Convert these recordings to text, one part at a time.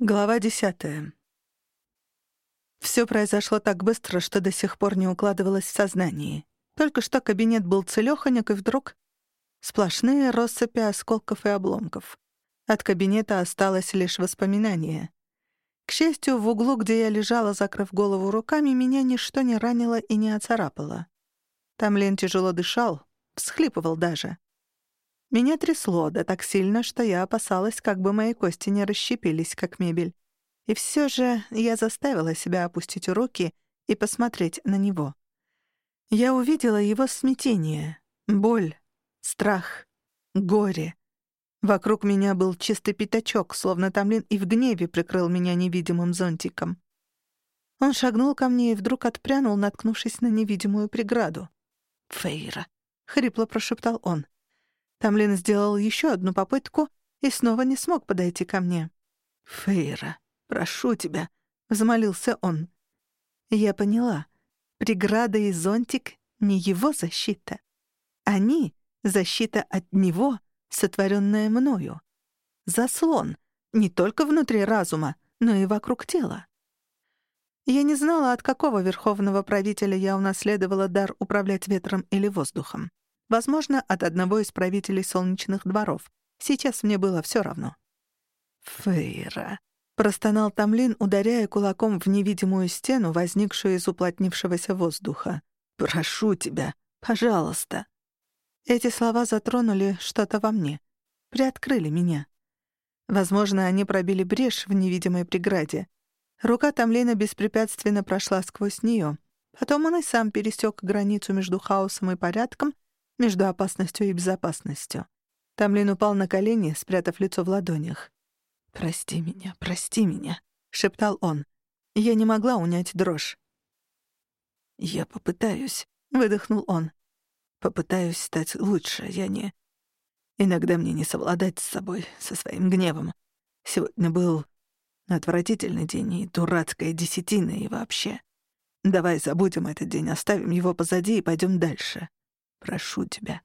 Глава десятая. Всё произошло так быстро, что до сих пор не укладывалось в сознании. Только что кабинет был целёхонек, и вдруг сплошные россыпи осколков и обломков. От кабинета осталось лишь воспоминание. К счастью, в углу, где я лежала, закрыв голову руками, меня ничто не ранило и не оцарапало. Тамлин тяжело дышал, всхлипывал даже. Меня трясло, да так сильно, что я опасалась, как бы мои кости не расщепились, как мебель. И все же я заставила себя опустить руки и посмотреть на него. Я увидела его смятение, боль, страх, горе. Вокруг меня был чистый пятачок, словно Тамлин и в гневе прикрыл меня невидимым зонтиком. Он шагнул ко мне и вдруг отпрянул, наткнувшись на невидимую преграду. «Фейра», — хрипло прошептал он. Тамлин сделал еще одну попытку и снова не смог подойти ко мне. «Фейра, прошу тебя», — взмолился он. Я поняла. Преграда и зонтик — не его защита. Они — защита от него, сотворенная мною. Заслон не только внутри разума, но и вокруг тела. Я не знала, от какого верховного правителя я унаследовала дар управлять ветром или воздухом. Возможно, от одного из правителей солнечных дворов. Сейчас мне было всё равно. «Фейра», — простонал Тамлин, ударяя кулаком в невидимую стену, возникшую из уплотнившегося воздуха. «Прошу тебя, пожалуйста». Эти слова затронули что-то во мне, приоткрыли меня. Возможно, они пробили брешь в невидимой преграде. Рука Тамлина беспрепятственно прошла сквозь неё. Потом он и сам пересек границу между хаосом и порядком между опасностью и безопасностью. Тамлин упал на колени, спрятав лицо в ладонях. «Прости меня, прости меня», — шептал он. Я не могла унять дрожь. «Я попытаюсь», — выдохнул он. «Попытаюсь стать лучше, я не... Иногда мне не совладать с собой, со своим гневом. Сегодня был отвратительный день и дурацкая десятина и вообще. Давай забудем этот день, оставим его позади и пойдем дальше. Прошу тебя».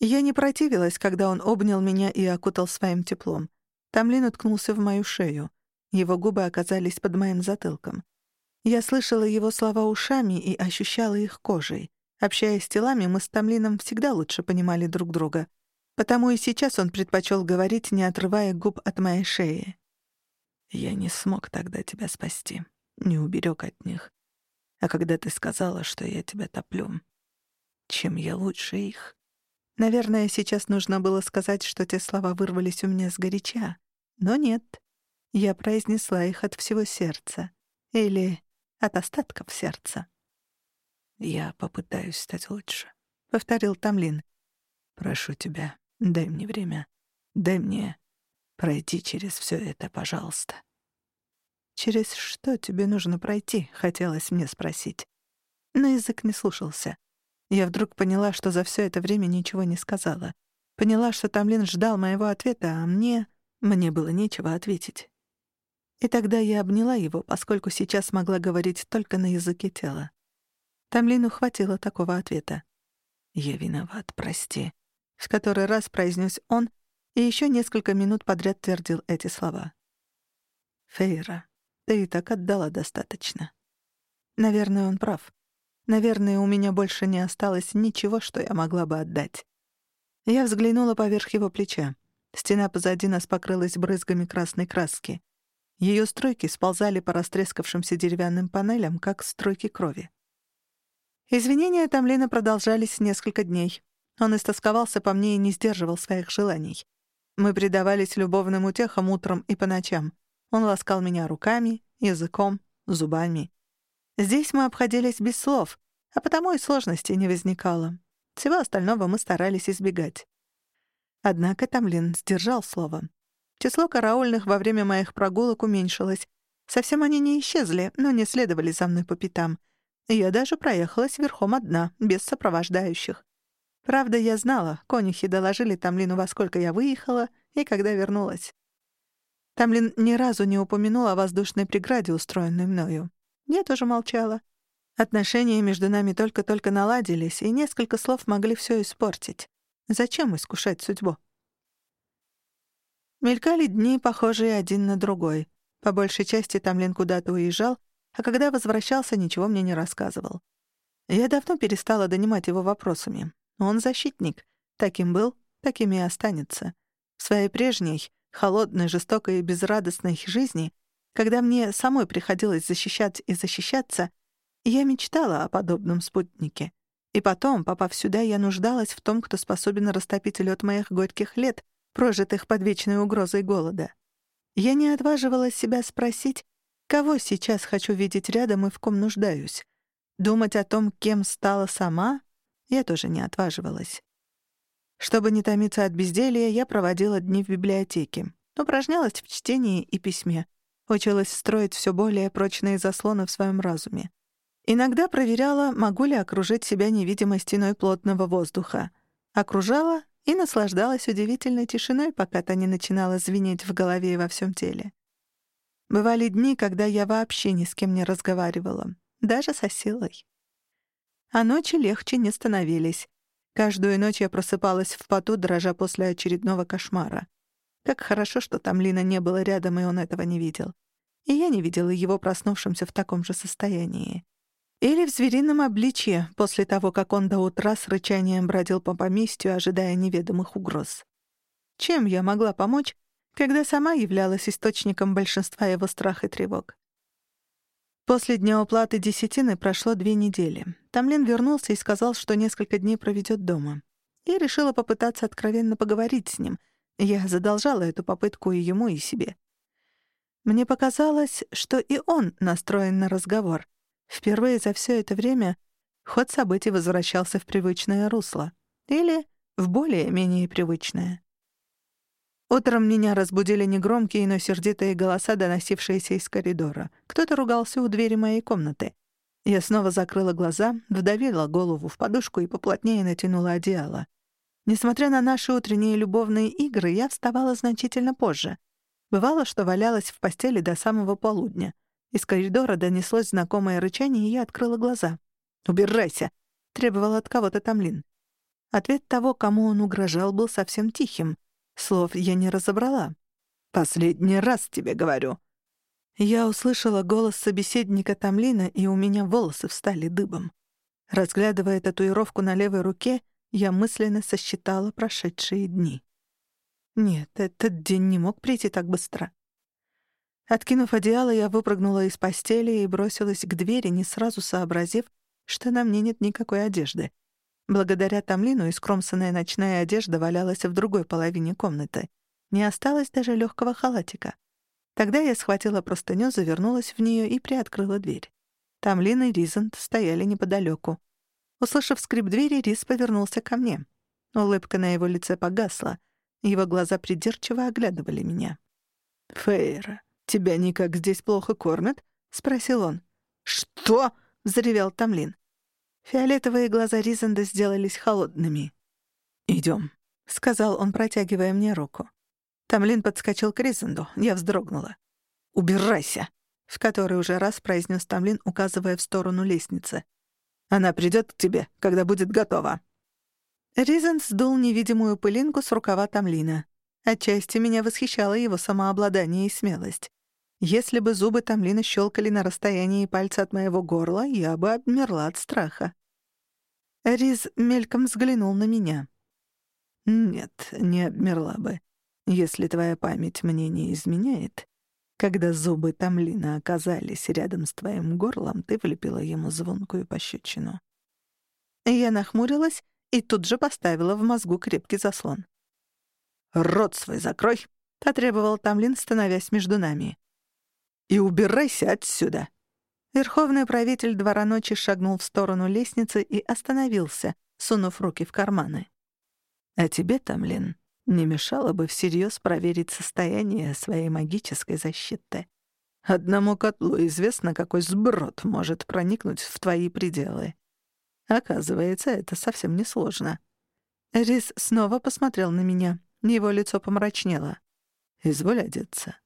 Я не противилась, когда он обнял меня и окутал своим теплом. Тамлин уткнулся в мою шею. Его губы оказались под моим затылком. Я слышала его слова ушами и ощущала их кожей. Общаясь с телами, мы с Тамлином всегда лучше понимали друг друга. Потому и сейчас он предпочел говорить, не отрывая губ от моей шеи. «Я не смог тогда тебя спасти, не уберег от них. А когда ты сказала, что я тебя топлю, чем я лучше их. Наверное, сейчас нужно было сказать, что те слова вырвались у меня сгоряча. Но нет. Я произнесла их от всего сердца. Или от остатков сердца. «Я попытаюсь стать лучше», — повторил Тамлин. «Прошу тебя, дай мне время. Дай мне пройти через все это, пожалуйста». «Через что тебе нужно пройти?» — хотелось мне спросить. Но язык не слушался. Я вдруг поняла, что за все это время ничего не сказала. Поняла, что Тамлин ждал моего ответа, а мне... Мне было нечего ответить. И тогда я обняла его, поскольку сейчас могла говорить только на языке тела. Тамлину хватило такого ответа. «Я виноват, прости», — в который раз произнес он и еще несколько минут подряд твердил эти слова. «Фейра, ты и так отдала достаточно». Наверное, он прав. Наверное, у меня больше не осталось ничего, что я могла бы отдать. Я взглянула поверх его плеча. Стена позади нас покрылась брызгами красной краски. Ее струйки сползали по растрескавшимся деревянным панелям, как струйки крови. Извинения Тамлина продолжались несколько дней. Он истосковался по мне и не сдерживал своих желаний. Мы предавались любовным утехам утром и по ночам. Он ласкал меня руками, языком, зубами. Здесь мы обходились без слов, а потому и сложностей не возникало. Всего остального мы старались избегать. Однако Тамлин сдержал слово. Число караульных во время моих прогулок уменьшилось. Совсем они не исчезли, но не следовали за мной по пятам. Я даже проехалась верхом одна, без сопровождающих. Правда, я знала, конюхи доложили Тамлину, во сколько я выехала и когда вернулась. Тамлин ни разу не упомянул о воздушной преграде, устроенной мною. Я тоже молчала. Отношения между нами только-только наладились, и несколько слов могли всё испортить. Зачем искушать судьбу? Мелькали дни, похожие один на другой. По большей части Тамлин куда-то уезжал, а когда возвращался, ничего мне не рассказывал. Я давно перестала донимать его вопросами. Он защитник. Таким был, таким и останется. В своей прежней, холодной, жестокой и безрадостной жизни, когда мне самой приходилось защищать и защищаться, я мечтала о подобном спутнике. И потом, попав сюда, я нуждалась в том, кто способен растопить лед моих горьких лет, прожитых под вечной угрозой голода. Я не отваживала себя спросить, кого сейчас хочу видеть рядом и в ком нуждаюсь. Думать о том, кем стала сама, я тоже не отваживалась. Чтобы не томиться от безделья, я проводила дни в библиотеке, упражнялась в чтении и письме, училась строить все более прочные заслоны в своем разуме. Иногда проверяла, могу ли окружить себя невидимой стеной плотного воздуха. Окружала и наслаждалась удивительной тишиной, пока та не начинала звенеть в голове и во всем теле. Бывали дни, когда я вообще ни с кем не разговаривала, даже со силой. А ночи легче не становились. Каждую ночь я просыпалась в поту, дрожа после очередного кошмара. Как хорошо, что там Лина не было рядом, и он этого не видел. И я не видела его проснувшимся в таком же состоянии. Или в зверином обличье, после того, как он до утра с рычанием бродил по поместью, ожидая неведомых угроз. Чем я могла помочь, когда сама являлась источником большинства его страх и тревог? После дня уплаты десятины прошло две недели. Тамлин вернулся и сказал, что несколько дней проведет дома. Я решила попытаться откровенно поговорить с ним. Я задолжала эту попытку и ему, и себе. Мне показалось, что и он настроен на разговор — Впервые за все это время ход событий возвращался в привычное русло. Или в более-менее привычное. Утром меня разбудили негромкие, но сердитые голоса, доносившиеся из коридора. Кто-то ругался у двери моей комнаты. Я снова закрыла глаза, вдавила голову в подушку и поплотнее натянула одеяло. Несмотря на наши утренние любовные игры, я вставала значительно позже. Бывало, что валялась в постели до самого полудня — из коридора донеслось знакомое рычание, и я открыла глаза. «Убирайся!» — требовал от кого-то Тамлин. Ответ того, кому он угрожал, был совсем тихим. Слов я не разобрала. «Последний раз тебе говорю». Я услышала голос собеседника Тамлина, и у меня волосы встали дыбом. Разглядывая татуировку на левой руке, я мысленно сосчитала прошедшие дни. Нет, этот день не мог прийти так быстро. Откинув одеяло, я выпрыгнула из постели и бросилась к двери, не сразу сообразив, что на мне нет никакой одежды. Благодаря Тамлину искромсанная ночная одежда валялась в другой половине комнаты. Не осталось даже легкого халатика. Тогда я схватила простыню, завернулась в нее и приоткрыла дверь. Тамлин и Ризант стояли неподалеку. Услышав скрип двери, Риз повернулся ко мне. Улыбка на его лице погасла. Его глаза придирчиво оглядывали меня. «Фейра, «Тебя никак здесь плохо кормят?» — спросил он. «Что?» — взревел Тамлин. Фиолетовые глаза Ризанда сделались холодными. «Идём», — сказал он, протягивая мне руку. Тамлин подскочил к Ризанду. Я вздрогнула. «Убирайся!» — в который уже раз произнес Тамлин, указывая в сторону лестницы. «Она придёт к тебе, когда будет готова». Ризанд сдул невидимую пылинку с рукава Тамлина. Отчасти меня восхищало его самообладание и смелость. Если бы зубы Тамлина щелкали на расстоянии пальца от моего горла, я бы обмерла от страха. Риз мельком взглянул на меня. «Нет, не обмерла бы. Если твоя память мне не изменяет, когда зубы Тамлина оказались рядом с твоим горлом, ты влепила ему звонкую пощечину». Я нахмурилась и тут же поставила в мозгу крепкий заслон. «Рот свой закрой!» — потребовал Тамлин, становясь между нами и убирайся отсюда!» Верховный правитель двора ночи шагнул в сторону лестницы и остановился, сунув руки в карманы. «А тебе, Тамлин, не мешало бы всерьез проверить состояние своей магической защиты. Одному котлу известно, какой сброд может проникнуть в твои пределы. Оказывается, это совсем несложно». Рис снова посмотрел на меня. Его лицо помрачнело. «Изволь одеться.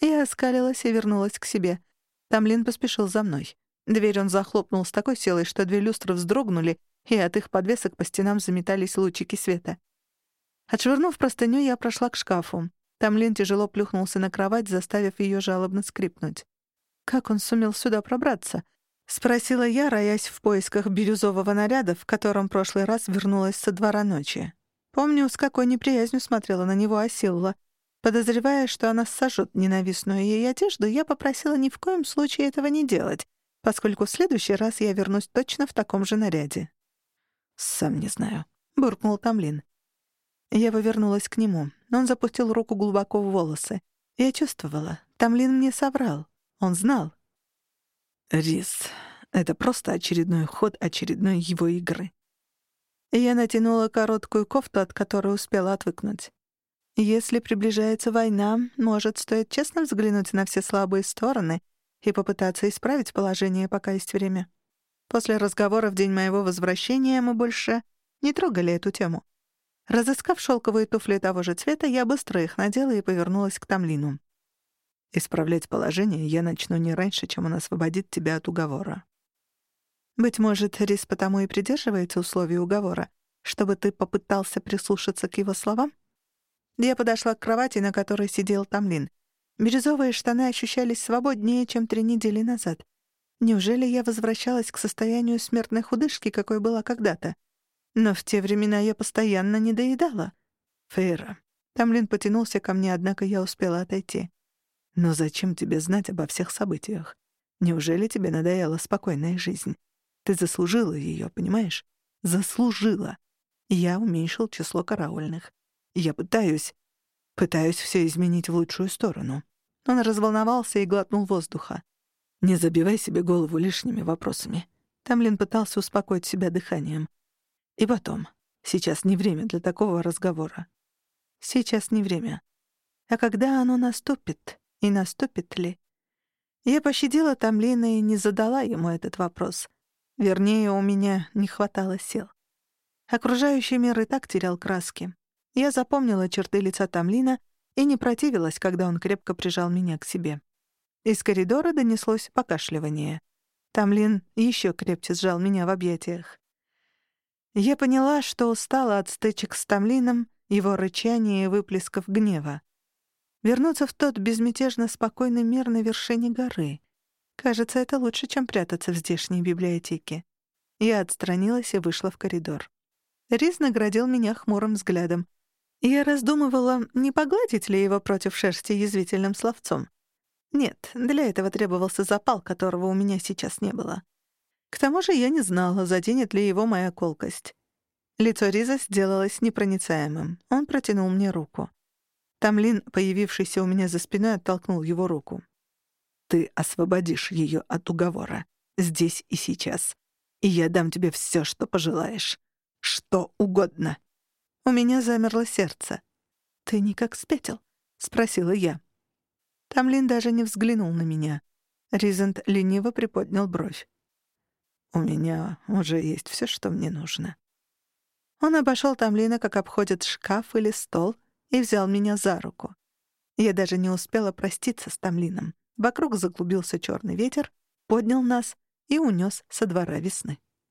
Я оскалилась и вернулась к себе. Тамлин поспешил за мной. Дверь он захлопнул с такой силой, что две люстры вздрогнули, и от их подвесок по стенам заметались лучики света. Отшвырнув простыню, я прошла к шкафу. Тамлин тяжело плюхнулся на кровать, заставив ее жалобно скрипнуть. «Как он сумел сюда пробраться?» — спросила я, роясь в поисках бирюзового наряда, в котором прошлый раз вернулась со двора ночи. Помню, с какой неприязнью смотрела на него Асилла. Подозревая, что она сожжет ненавистную ей одежду, я попросила ни в коем случае этого не делать, поскольку в следующий раз я вернусь точно в таком же наряде. «Сам не знаю», — буркнул Тамлин. Я повернулась к нему. Он запустил руку глубоко в волосы. Я чувствовала. Тамлин мне соврал. Он знал. «Рис, это просто очередной ход очередной его игры». Я натянула короткую кофту, от которой успела отвыкнуть. Если приближается война, может, стоит честно взглянуть на все слабые стороны и попытаться исправить положение, пока есть время. После разговора в день моего возвращения мы больше не трогали эту тему. Разыскав шелковые туфли того же цвета, я быстро их надела и повернулась к Тамлину. «Исправлять положение я начну не раньше, чем он освободит тебя от уговора». «Быть может, Рис потому и придерживается условий уговора, чтобы ты попытался прислушаться к его словам?» Я подошла к кровати, на которой сидел Тамлин. Бирюзовые штаны ощущались свободнее, чем три недели назад. Неужели я возвращалась к состоянию смертной худышки, какой была когда-то? Но в те времена я постоянно не доедала. Фейра. Тамлин потянулся ко мне, однако я успела отойти. Но зачем тебе знать обо всех событиях? Неужели тебе надоела спокойная жизнь? Ты заслужила ее, понимаешь? Заслужила. Я уменьшил число караульных. Я пытаюсь... Пытаюсь все изменить в лучшую сторону. Он разволновался и глотнул воздуха. Не забивай себе голову лишними вопросами. Тамлин пытался успокоить себя дыханием. И потом, сейчас не время для такого разговора. Сейчас не время. А когда оно наступит, и наступит ли? Я пощадила Тамлина и не задала ему этот вопрос. Вернее, у меня не хватало сил. Окружающий мир и так терял краски. Я запомнила черты лица Тамлина и не противилась, когда он крепко прижал меня к себе. Из коридора донеслось покашливание. Тамлин еще крепче сжал меня в объятиях. Я поняла, что устала от стычек с Тамлином, его рычания и выплесков гнева. Вернуться в тот безмятежно спокойный мир на вершине горы. Кажется, это лучше, чем прятаться в здешней библиотеке. Я отстранилась и вышла в коридор. Риз наградил меня хмурым взглядом. Я раздумывала, не погладить ли его против шерсти язвительным словцом. Нет, для этого требовался запал, которого у меня сейчас не было. К тому же я не знала, заденет ли его моя колкость. Лицо Риза сделалось непроницаемым. Он протянул мне руку. Тамлин, появившийся у меня за спиной, оттолкнул его руку. «Ты освободишь ее от уговора. Здесь и сейчас. И я дам тебе все, что пожелаешь. Что угодно». У меня замерло сердце. «Ты никак спятил?» — спросила я. Тамлин даже не взглянул на меня. Ризент лениво приподнял бровь. У меня уже есть все, что мне нужно». Он обошел Тамлина, как обходит шкаф или стол, и взял меня за руку. Я даже не успела проститься с Тамлином. Вокруг заклубился черный ветер, поднял нас и унес со двора весны.